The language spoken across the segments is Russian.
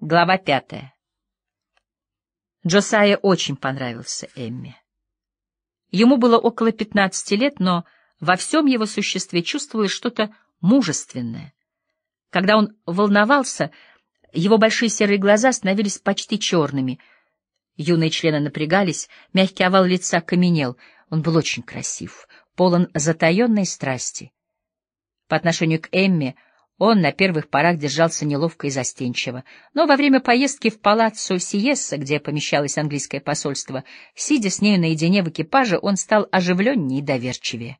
Глава пятая. Джосайя очень понравился Эмме. Ему было около пятнадцати лет, но во всем его существе чувствовалось что-то мужественное. Когда он волновался, его большие серые глаза становились почти черными. Юные члены напрягались, мягкий овал лица каменел. Он был очень красив, полон затаенной страсти. По отношению к Эмме он на первых порах держался неловко и застенчиво, но во время поездки в палаццо Сиесса, где помещалось английское посольство, сидя с нею наедине в экипаже, он стал оживленнее и доверчивее.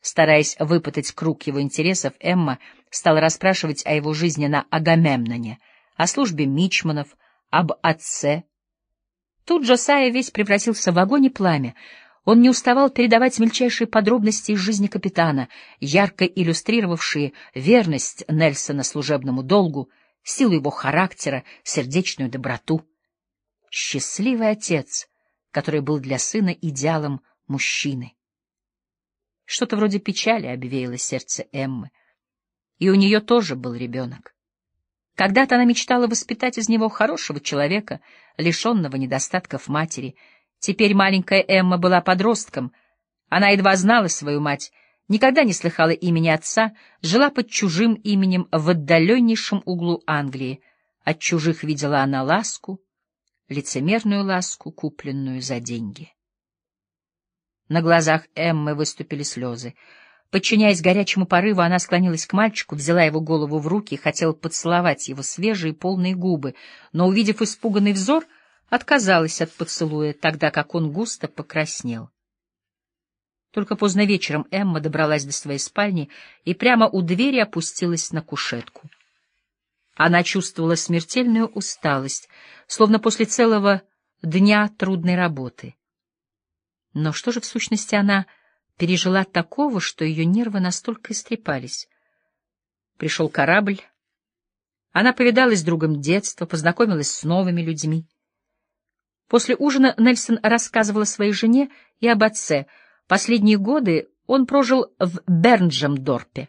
Стараясь выпытать круг его интересов, Эмма стала расспрашивать о его жизни на Агамемноне, о службе мичманов, об отце. Тут Джосайя весь превратился в огонь и пламя. Он не уставал передавать мельчайшие подробности из жизни капитана, ярко иллюстрировавшие верность Нельсона служебному долгу, силу его характера, сердечную доброту. Счастливый отец, который был для сына идеалом мужчины. Что-то вроде печали обвеяло сердце Эммы. И у нее тоже был ребенок. Когда-то она мечтала воспитать из него хорошего человека, лишенного недостатков матери — Теперь маленькая Эмма была подростком. Она едва знала свою мать, никогда не слыхала имени отца, жила под чужим именем в отдаленнейшем углу Англии. От чужих видела она ласку, лицемерную ласку, купленную за деньги. На глазах Эммы выступили слезы. Подчиняясь горячему порыву, она склонилась к мальчику, взяла его голову в руки и хотела поцеловать его свежие полные губы, но, увидев испуганный взор, — отказалась от поцелуя, тогда как он густо покраснел. Только поздно вечером Эмма добралась до своей спальни и прямо у двери опустилась на кушетку. Она чувствовала смертельную усталость, словно после целого дня трудной работы. Но что же в сущности она пережила такого, что ее нервы настолько истрепались? Пришел корабль. Она повидалась с другом детства, познакомилась с новыми людьми. После ужина Нельсон рассказывал о своей жене и об отце. Последние годы он прожил в Бернджемдорпе.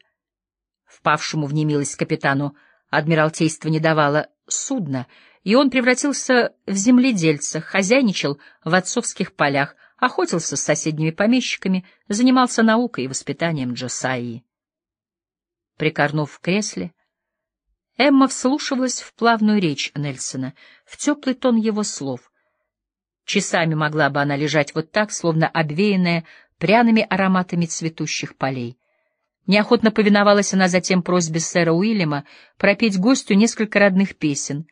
Впавшему в немилость капитану Адмиралтейство не давало судна, и он превратился в земледельца, хозяйничал в отцовских полях, охотился с соседними помещиками, занимался наукой и воспитанием Джосаи. Прикорнув в кресле, Эмма вслушивалась в плавную речь Нельсона, в теплый тон его слов. Часами могла бы она лежать вот так, словно обвеянная пряными ароматами цветущих полей. Неохотно повиновалась она затем просьбе сэра Уильяма пропеть гостю несколько родных песен.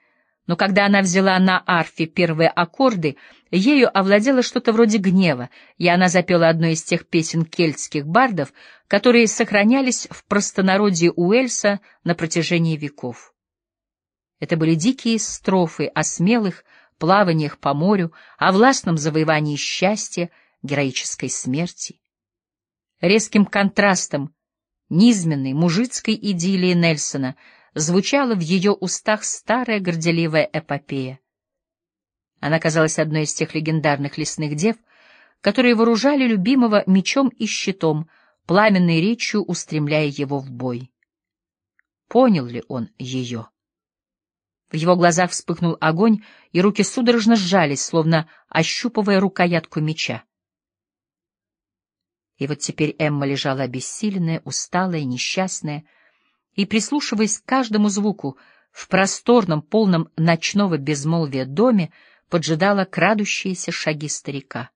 Но когда она взяла на арфе первые аккорды, ею овладело что-то вроде гнева, и она запела одну из тех песен кельтских бардов, которые сохранялись в простонародье Уэльса на протяжении веков. Это были дикие строфы о смелых, плаваниях по морю, о властном завоевании счастья, героической смерти. Резким контрастом низменной мужицкой идиллии Нельсона звучала в ее устах старая горделивая эпопея. Она казалась одной из тех легендарных лесных дев, которые вооружали любимого мечом и щитом, пламенной речью устремляя его в бой. Понял ли он ее? В его глазах вспыхнул огонь, и руки судорожно сжались, словно ощупывая рукоятку меча. И вот теперь Эмма лежала обессиленная, усталая, несчастная, и, прислушиваясь к каждому звуку, в просторном, полном ночного безмолвия доме поджидала крадущиеся шаги старика.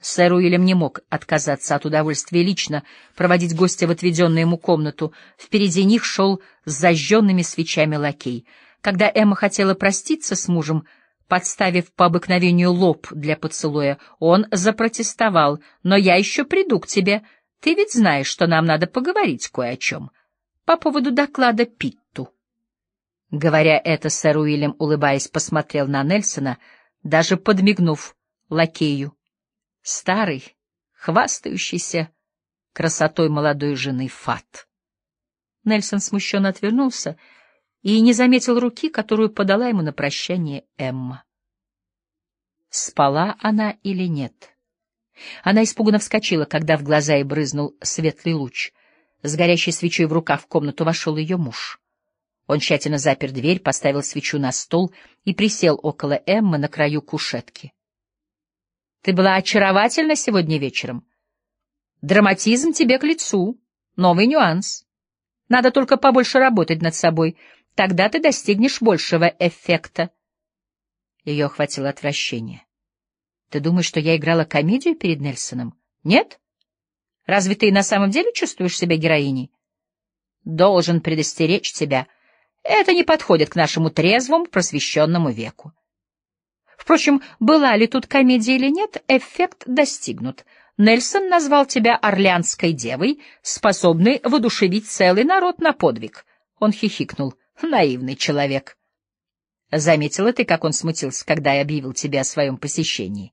Сэр Уильям не мог отказаться от удовольствия лично проводить гостя в отведенную ему комнату. Впереди них шел с зажженными свечами лакей — когда Эмма хотела проститься с мужем, подставив по обыкновению лоб для поцелуя, он запротестовал. «Но я еще приду к тебе. Ты ведь знаешь, что нам надо поговорить кое о чем. По поводу доклада Питту». Говоря это, сэр Уильям, улыбаясь, посмотрел на Нельсона, даже подмигнув лакею. Старый, хвастающийся красотой молодой жены Фат. Нельсон смущенно отвернулся и не заметил руки, которую подала ему на прощание Эмма. Спала она или нет? Она испуганно вскочила, когда в глаза ей брызнул светлый луч. С горящей свечой в руках в комнату вошел ее муж. Он тщательно запер дверь, поставил свечу на стол и присел около Эммы на краю кушетки. — Ты была очаровательна сегодня вечером. Драматизм тебе к лицу. Новый нюанс. Надо только побольше работать над собой. Тогда ты достигнешь большего эффекта. Ее охватило отвращение. — Ты думаешь, что я играла комедию перед Нельсоном? Нет? Разве ты на самом деле чувствуешь себя героиней? Должен предостеречь тебя — это не подходит к нашему трезвому, просвещенному веку. Впрочем, была ли тут комедия или нет, эффект достигнут. Нельсон назвал тебя Орлеанской девой, способной воодушевить целый народ на подвиг. Он хихикнул. Наивный человек. Заметила ты, как он смутился, когда я объявил тебе о своем посещении?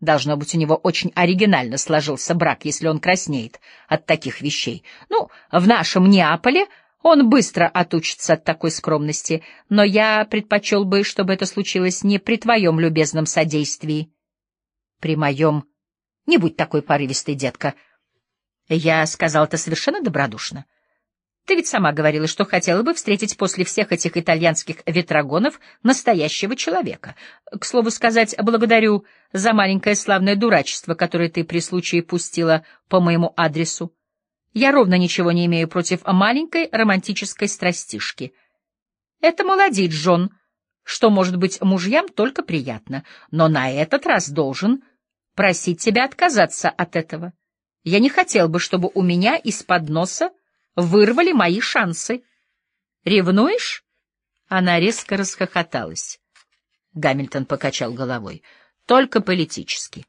Должно быть, у него очень оригинально сложился брак, если он краснеет от таких вещей. Ну, в нашем Неаполе он быстро отучится от такой скромности, но я предпочел бы, чтобы это случилось не при твоем любезном содействии. При моем... Не будь такой порывистой, детка. Я сказал это совершенно добродушно. Ты ведь сама говорила, что хотела бы встретить после всех этих итальянских ветрогонов настоящего человека. К слову сказать, благодарю за маленькое славное дурачество, которое ты при случае пустила по моему адресу. Я ровно ничего не имею против маленькой романтической страстишки. Это молодит, Джон, что может быть мужьям только приятно, но на этот раз должен просить тебя отказаться от этого. Я не хотел бы, чтобы у меня из-под носа вырвали мои шансы. Ревнуешь? Она резко расхохоталась. Гамильтон покачал головой. Только политически.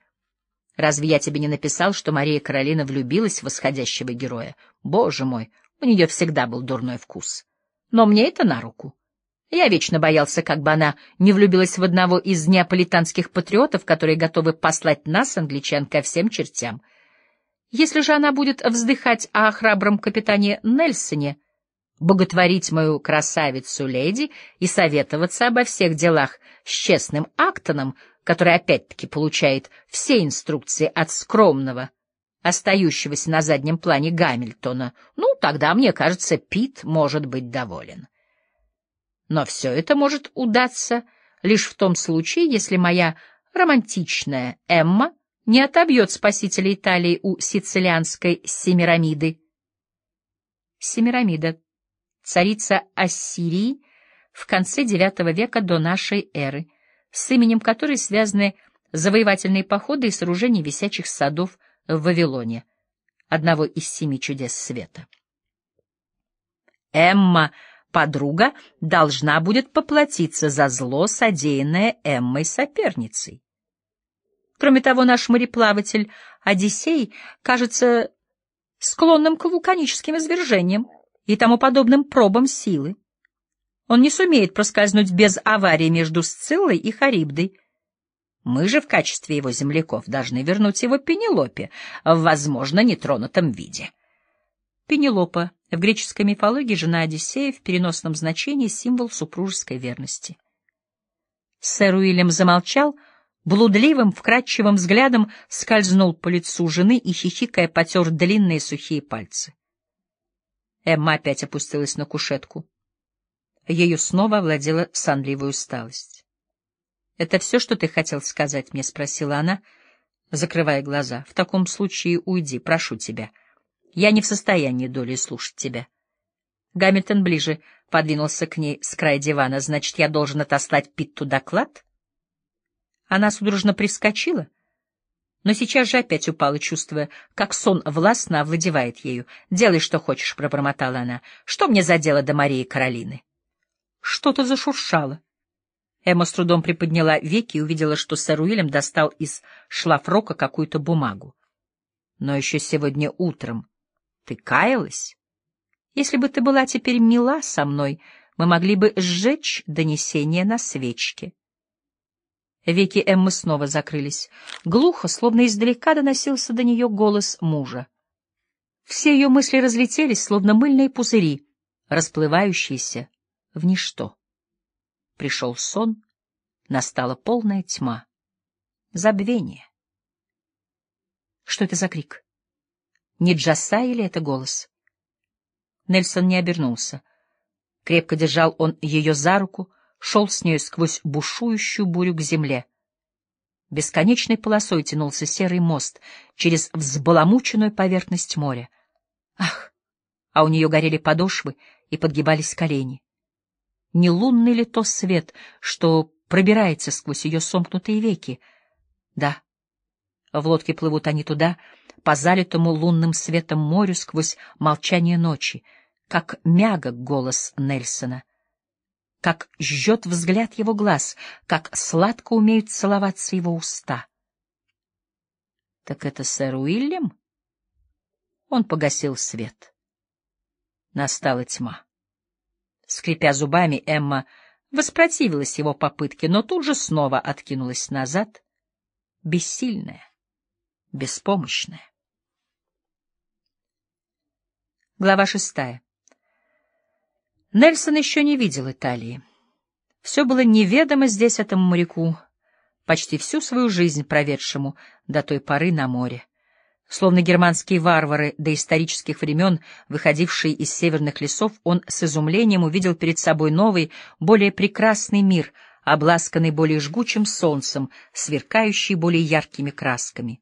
Разве я тебе не написал, что Мария Каролина влюбилась в восходящего героя? Боже мой, у нее всегда был дурной вкус. Но мне это на руку. Я вечно боялся, как бы она не влюбилась в одного из неаполитанских патриотов, которые готовы послать нас, англичан, ко всем чертям. Если же она будет вздыхать о храбром капитане Нельсоне, боготворить мою красавицу-леди и советоваться обо всех делах с честным Актоном, который опять-таки получает все инструкции от скромного, остающегося на заднем плане Гамильтона, ну, тогда, мне кажется, Пит может быть доволен. Но все это может удаться лишь в том случае, если моя романтичная Эмма не отобьет спасителя Италии у сицилианской Семирамиды. Семирамида, царица Ассирии в конце IX века до нашей эры, с именем которой связаны завоевательные походы и сооружения висячих садов в Вавилоне, одного из семи чудес света. Эмма, подруга, должна будет поплатиться за зло, содеянное Эммой соперницей. Кроме того, наш мореплаватель Одиссей кажется склонным к вулканическим извержениям и тому подобным пробам силы. Он не сумеет проскользнуть без аварии между Сциллой и Харибдой. Мы же в качестве его земляков должны вернуть его Пенелопе в, возможно, нетронутом виде. Пенелопа в греческой мифологии жена Одиссея в переносном значении символ супружеской верности. Сэр Уильям замолчал, блудливым, вкрадчивым взглядом скользнул по лицу жены и, хихикая, потер длинные сухие пальцы. Эмма опять опустилась на кушетку. Ею снова овладела сонливая усталость. — Это все, что ты хотел сказать мне? — спросила она, закрывая глаза. — В таком случае уйди, прошу тебя. Я не в состоянии долей слушать тебя. Гамильтон ближе подвинулся к ней с края дивана. Значит, я должен отослать Питту доклад? Она судорожно привскочила, но сейчас же опять упала, чувствуя, как сон властно овладевает ею. «Делай, что хочешь», — пробормотала она. «Что мне за дело до Марии Каролины?» Что-то зашуршало. Эмма с трудом приподняла веки и увидела, что сэр Уильям достал из шлафрока какую-то бумагу. Но еще сегодня утром ты каялась? Если бы ты была теперь мила со мной, мы могли бы сжечь донесение на свечке. Веки Эммы снова закрылись. Глухо, словно издалека, доносился до нее голос мужа. Все ее мысли разлетелись, словно мыльные пузыри, расплывающиеся в ничто. Пришел сон, настала полная тьма, забвение. Что это за крик? Не Джаса или это голос? Нельсон не обернулся. Крепко держал он ее за руку, шел с нею сквозь бушующую бурю к земле. Бесконечной полосой тянулся серый мост через взбаламученную поверхность моря. Ах! А у нее горели подошвы и подгибались колени. Не лунный ли то свет, что пробирается сквозь ее сомкнутые веки? Да. В лодке плывут они туда, по залитому лунным светом морю сквозь молчание ночи, как мягок голос Нельсона, как жжет взгляд его глаз, как сладко умеют целоваться его уста. Так это сэр Уильям? Он погасил свет. Настала тьма. Скрипя зубами, Эмма воспротивилась его попытке, но тут же снова откинулась назад, бессильная, беспомощная. Глава шестая. Нельсон еще не видел Италии. Все было неведомо здесь этому моряку, почти всю свою жизнь проведшему до той поры на море. Словно германские варвары до исторических времен, выходившие из северных лесов, он с изумлением увидел перед собой новый, более прекрасный мир, обласканный более жгучим солнцем, сверкающий более яркими красками.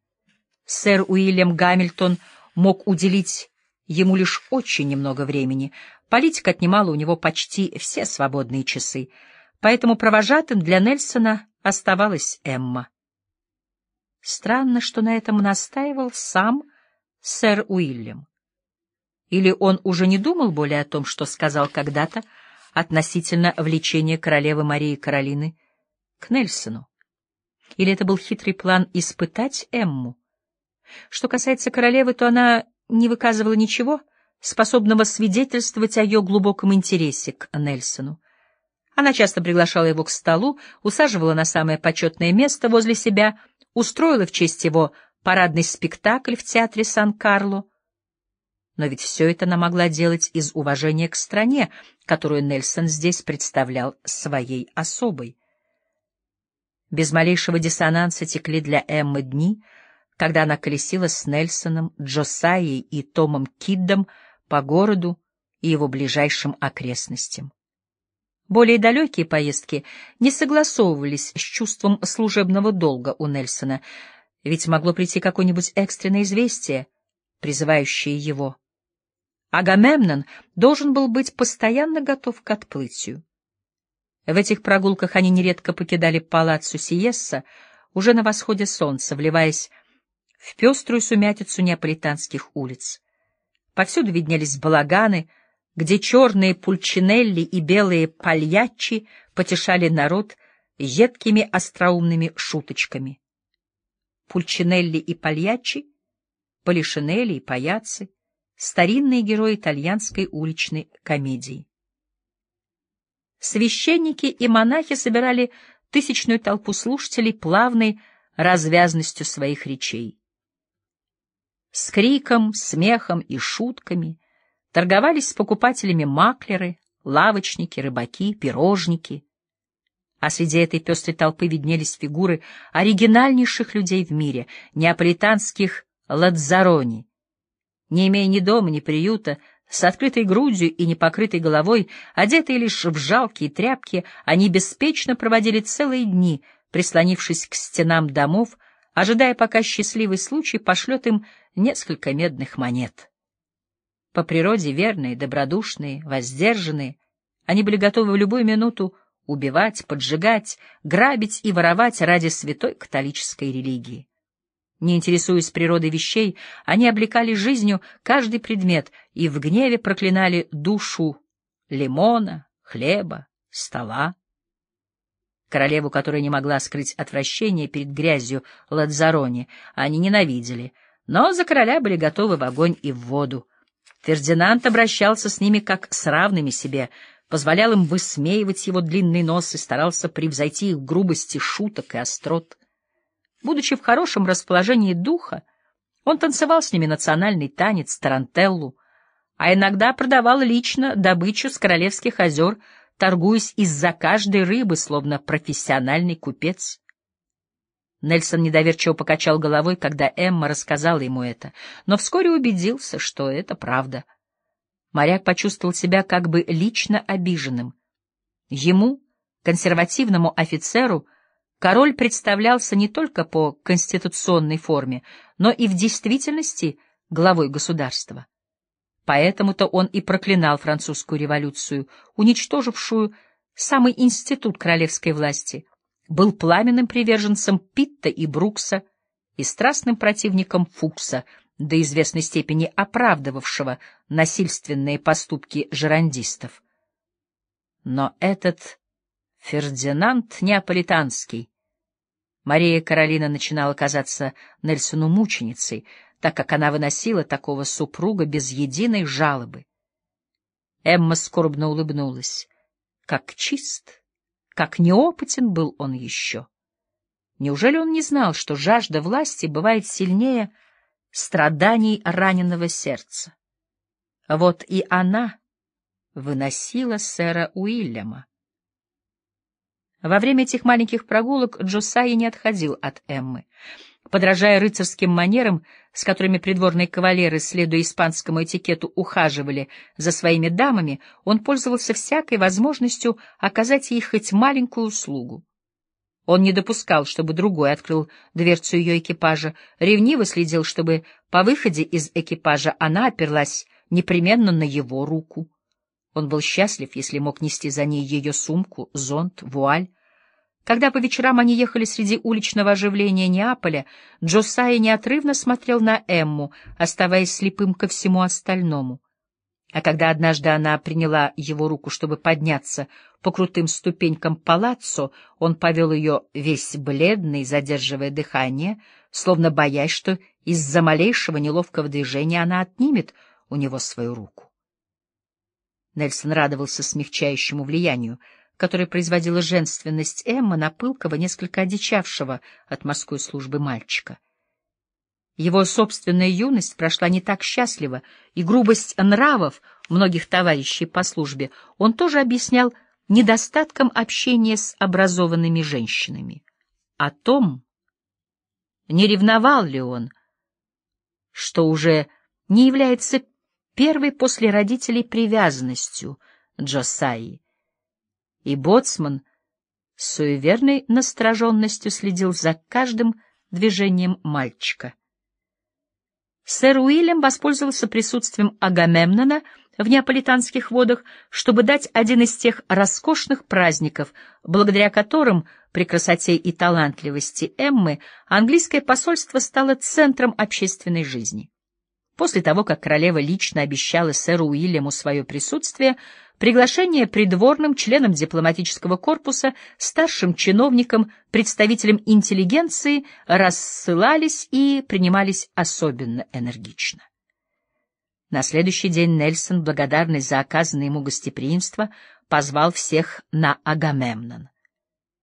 Сэр Уильям Гамильтон мог уделить ему лишь очень немного времени. Политика отнимала у него почти все свободные часы, поэтому провожатым для Нельсона оставалась Эмма. Странно, что на этом настаивал сам сэр Уильям. Или он уже не думал более о том, что сказал когда-то относительно влечения королевы Марии Каролины к Нельсону? Или это был хитрый план испытать Эмму? Что касается королевы, то она не выказывала ничего, способного свидетельствовать о ее глубоком интересе к Нельсону. Она часто приглашала его к столу, усаживала на самое почетное место возле себя — устроила в честь его парадный спектакль в театре Сан-Карло. Но ведь все это она могла делать из уважения к стране, которую Нельсон здесь представлял своей особой. Без малейшего диссонанса текли для Эммы дни, когда она колесила с Нельсоном, Джосайей и Томом Киддом по городу и его ближайшим окрестностям. Более далекие поездки не согласовывались с чувством служебного долга у Нельсона, ведь могло прийти какое-нибудь экстренное известие, призывающее его. Агамемнон должен был быть постоянно готов к отплытию. В этих прогулках они нередко покидали палаццо Сиесса уже на восходе солнца, вливаясь в пеструю сумятицу неаполитанских улиц. Повсюду виднелись балаганы — где черные пульчинелли и белые пальячи потешали народ едкими остроумными шуточками. Пульчинелли и пальячи, полишинелли и паяцы — старинные герои итальянской уличной комедии. Священники и монахи собирали тысячную толпу слушателей плавной развязностью своих речей. С криком, смехом и шутками — Торговались с покупателями маклеры, лавочники, рыбаки, пирожники. А среди этой пестрой толпы виднелись фигуры оригинальнейших людей в мире, неаполитанских ладзарони. Не имея ни дома, ни приюта, с открытой грудью и непокрытой головой, одетые лишь в жалкие тряпки, они беспечно проводили целые дни, прислонившись к стенам домов, ожидая, пока счастливый случай пошлет им несколько медных монет. По природе верные, добродушные, воздержанные, они были готовы в любую минуту убивать, поджигать, грабить и воровать ради святой католической религии. Не интересуясь природой вещей, они облекали жизнью каждый предмет и в гневе проклинали душу лимона, хлеба, стола. Королеву, которая не могла скрыть отвращение перед грязью Ладзарони, они ненавидели, но за короля были готовы в огонь и в воду. Фердинанд обращался с ними как с равными себе, позволял им высмеивать его длинный нос и старался превзойти их грубости шуток и острот. Будучи в хорошем расположении духа, он танцевал с ними национальный танец тарантеллу, а иногда продавал лично добычу с королевских озер, торгуясь из-за каждой рыбы, словно профессиональный купец. Нельсон недоверчиво покачал головой, когда Эмма рассказала ему это, но вскоре убедился, что это правда. Моряк почувствовал себя как бы лично обиженным. Ему, консервативному офицеру, король представлялся не только по конституционной форме, но и в действительности главой государства. Поэтому-то он и проклинал французскую революцию, уничтожившую самый институт королевской власти, был пламенным приверженцем Питта и Брукса и страстным противником Фукса, до известной степени оправдывавшего насильственные поступки жерандистов. Но этот Фердинанд Неаполитанский Мария Каролина начинала казаться Нельсону мученицей, так как она выносила такого супруга без единой жалобы. Эмма скорбно улыбнулась. Как чист, как неопытен был он еще. Неужели он не знал, что жажда власти бывает сильнее страданий раненого сердца? Вот и она выносила сэра Уильяма. Во время этих маленьких прогулок Джосайя не отходил от Эммы. Подражая рыцарским манерам, с которыми придворные кавалеры, следуя испанскому этикету, ухаживали за своими дамами, он пользовался всякой возможностью оказать ей хоть маленькую услугу. Он не допускал, чтобы другой открыл дверцу ее экипажа, ревниво следил, чтобы по выходе из экипажа она оперлась непременно на его руку. Он был счастлив, если мог нести за ней ее сумку, зонт, вуаль. Когда по вечерам они ехали среди уличного оживления Неаполя, Джосайя неотрывно смотрел на Эмму, оставаясь слепым ко всему остальному. А когда однажды она приняла его руку, чтобы подняться по крутым ступенькам палаццо, он повел ее весь бледный, задерживая дыхание, словно боясь, что из-за малейшего неловкого движения она отнимет у него свою руку. Нельсон радовался смягчающему влиянию, которое производила женственность Эммы на пылкого, несколько одичавшего от морской службы мальчика. Его собственная юность прошла не так счастливо, и грубость нравов многих товарищей по службе он тоже объяснял недостатком общения с образованными женщинами. О том, не ревновал ли он, что уже не является первой после родителей привязанностью Джосаи. И боцман с суеверной настороженностью следил за каждым движением мальчика. Сэр Уильям воспользовался присутствием Агамемнона в неаполитанских водах, чтобы дать один из тех роскошных праздников, благодаря которым при красоте и талантливости Эммы английское посольство стало центром общественной жизни. После того, как королева лично обещала сэру Уильяму свое присутствие, приглашения придворным членам дипломатического корпуса, старшим чиновникам, представителям интеллигенции рассылались и принимались особенно энергично. На следующий день Нельсон, благодарный за оказанное ему гостеприимство, позвал всех на Агамемнон.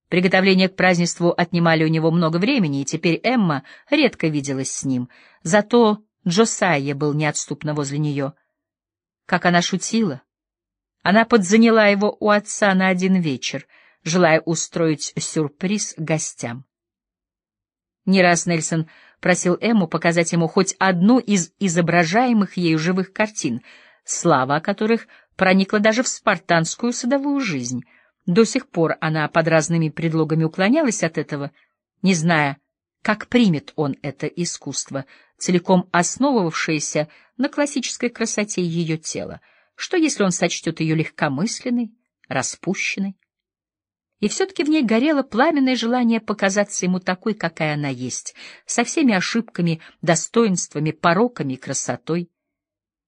Приготовления к празднеству отнимали у него много времени, и теперь Эмма редко виделась с ним. Зато Джосайя был неотступно возле нее. Как она шутила! Она подзаняла его у отца на один вечер, желая устроить сюрприз гостям. Не раз Нельсон просил Эмму показать ему хоть одну из изображаемых ею живых картин, слава о которых проникла даже в спартанскую садовую жизнь. До сих пор она под разными предлогами уклонялась от этого, не зная, как примет он это искусство, целиком основывавшееся на классической красоте ее тела. Что, если он сочтет ее легкомысленной, распущенной? И все-таки в ней горело пламенное желание показаться ему такой, какая она есть, со всеми ошибками, достоинствами, пороками и красотой.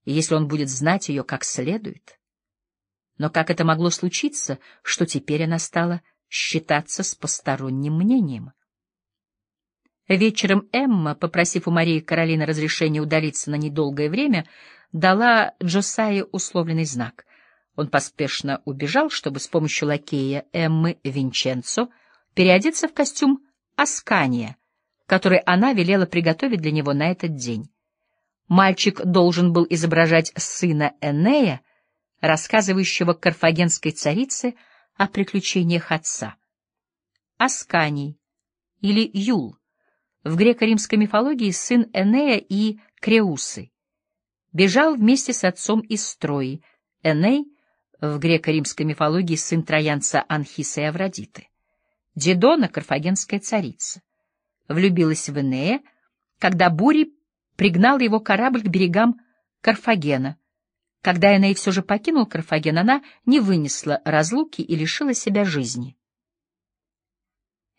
И если он будет знать ее как следует. Но как это могло случиться, что теперь она стала считаться с посторонним мнением? Вечером Эмма, попросив у Марии Каролины разрешения удалиться на недолгое время, дала Джосае условленный знак. Он поспешно убежал, чтобы с помощью лакея Эммы Винченцо переодеться в костюм Аскания, который она велела приготовить для него на этот день. Мальчик должен был изображать сына Энея, рассказывающего карфагенской царице о приключениях отца. Асканий или Юл — в греко-римской мифологии сын Энея и Креусы. Бежал вместе с отцом из строи. Эней в греко-римской мифологии сын троянца Анхиса и Авродиты. Дидона — карфагенская царица. Влюбилась в Энея, когда Бури пригнал его корабль к берегам Карфагена. Когда Эней все же покинул Карфаген, она не вынесла разлуки и лишила себя жизни.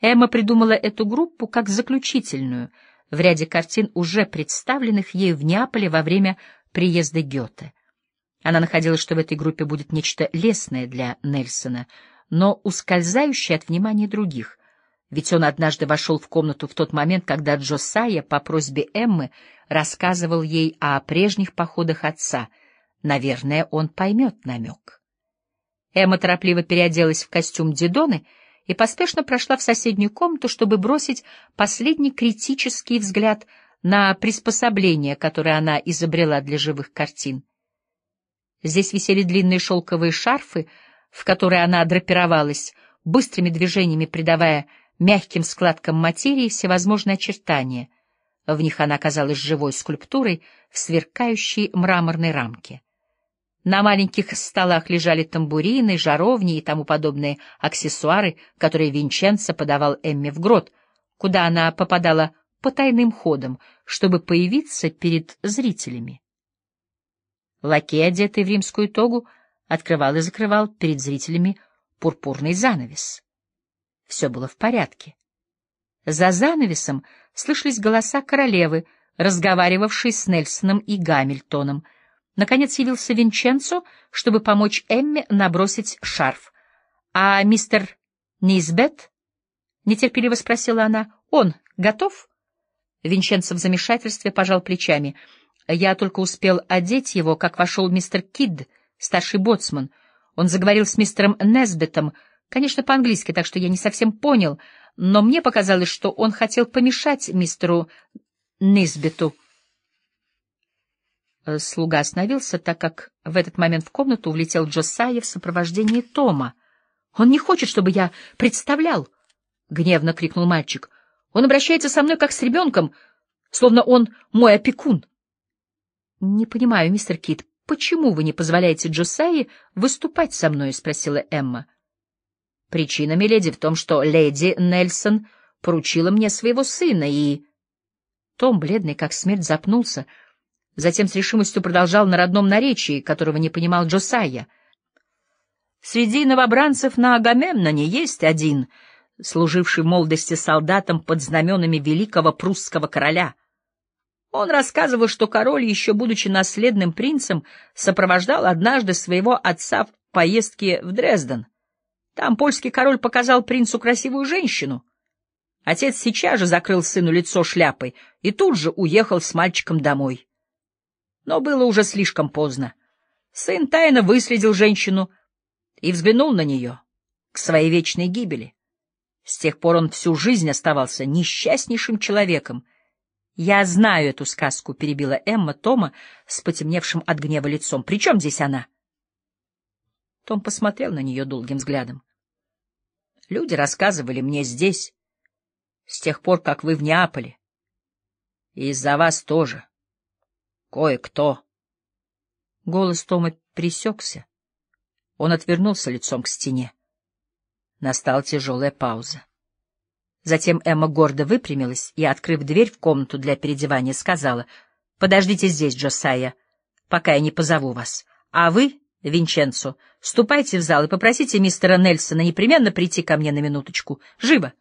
Эмма придумала эту группу как заключительную в ряде картин, уже представленных ею в Неаполе во время приезда Гёте. Она находила, что в этой группе будет нечто лесное для Нельсона, но ускользающее от внимания других, ведь он однажды вошел в комнату в тот момент, когда Джосайя по просьбе Эммы рассказывал ей о прежних походах отца. Наверное, он поймет намек. Эмма торопливо переоделась в костюм Дидоны и поспешно прошла в соседнюю комнату, чтобы бросить последний критический взгляд на приспособление, которое она изобрела для живых картин. Здесь висели длинные шелковые шарфы, в которые она драпировалась, быстрыми движениями придавая мягким складкам материи всевозможные очертания. В них она казалась живой скульптурой в сверкающей мраморной рамке. На маленьких столах лежали тамбурины, жаровни и тому подобные аксессуары, которые Винченцо подавал Эмме в грот, куда она попадала потайным ходом, чтобы появиться перед зрителями. Лакей, одетый в римскую тогу, открывал и закрывал перед зрителями пурпурный занавес. Все было в порядке. За занавесом слышались голоса королевы, разговаривавшей с Нельсоном и Гамильтоном. Наконец явился Винченцо, чтобы помочь Эмме набросить шарф. — А мистер Низбет? — нетерпеливо спросила она. — Он готов? Винченцо в замешательстве пожал плечами — я только успел одеть его, как вошел мистер Кидд, старший боцман. Он заговорил с мистером Несбетом, конечно, по-английски, так что я не совсем понял, но мне показалось, что он хотел помешать мистеру Несбету. Э, слуга остановился, так как в этот момент в комнату влетел Джосайя в сопровождении Тома. — Он не хочет, чтобы я представлял! — гневно крикнул мальчик. — Он обращается со мной как с ребенком, словно он мой опекун. — «Не понимаю, мистер Кит, почему вы не позволяете Джосайе выступать со мной?» — спросила Эмма. «Причина, миледи, в том, что леди Нельсон поручила мне своего сына, и...» Том, бледный как смерть, запнулся, затем с решимостью продолжал на родном наречии, которого не понимал Джосайя. «Среди новобранцев на Агамемноне есть один, служивший в молодости солдатом под знаменами великого прусского короля». Он рассказывал, что король, еще будучи наследным принцем, сопровождал однажды своего отца в поездке в Дрезден. Там польский король показал принцу красивую женщину. Отец сейчас же закрыл сыну лицо шляпой и тут же уехал с мальчиком домой. Но было уже слишком поздно. Сын тайно выследил женщину и взглянул на нее к своей вечной гибели. С тех пор он всю жизнь оставался несчастнейшим человеком — «Я знаю эту сказку», — перебила Эмма Тома с потемневшим от гнева лицом. «При чем здесь она?» Том посмотрел на нее долгим взглядом. «Люди рассказывали мне здесь, с тех пор, как вы в Неаполе. И из-за вас тоже. Кое-кто». Голос Тома пресекся. Он отвернулся лицом к стене. Настала тяжелая пауза. Затем Эмма гордо выпрямилась и, открыв дверь в комнату для переодевания, сказала, «Подождите здесь, Джосайя, пока я не позову вас. А вы, Винченцо, ступайте в зал и попросите мистера Нельсона непременно прийти ко мне на минуточку. Живо!»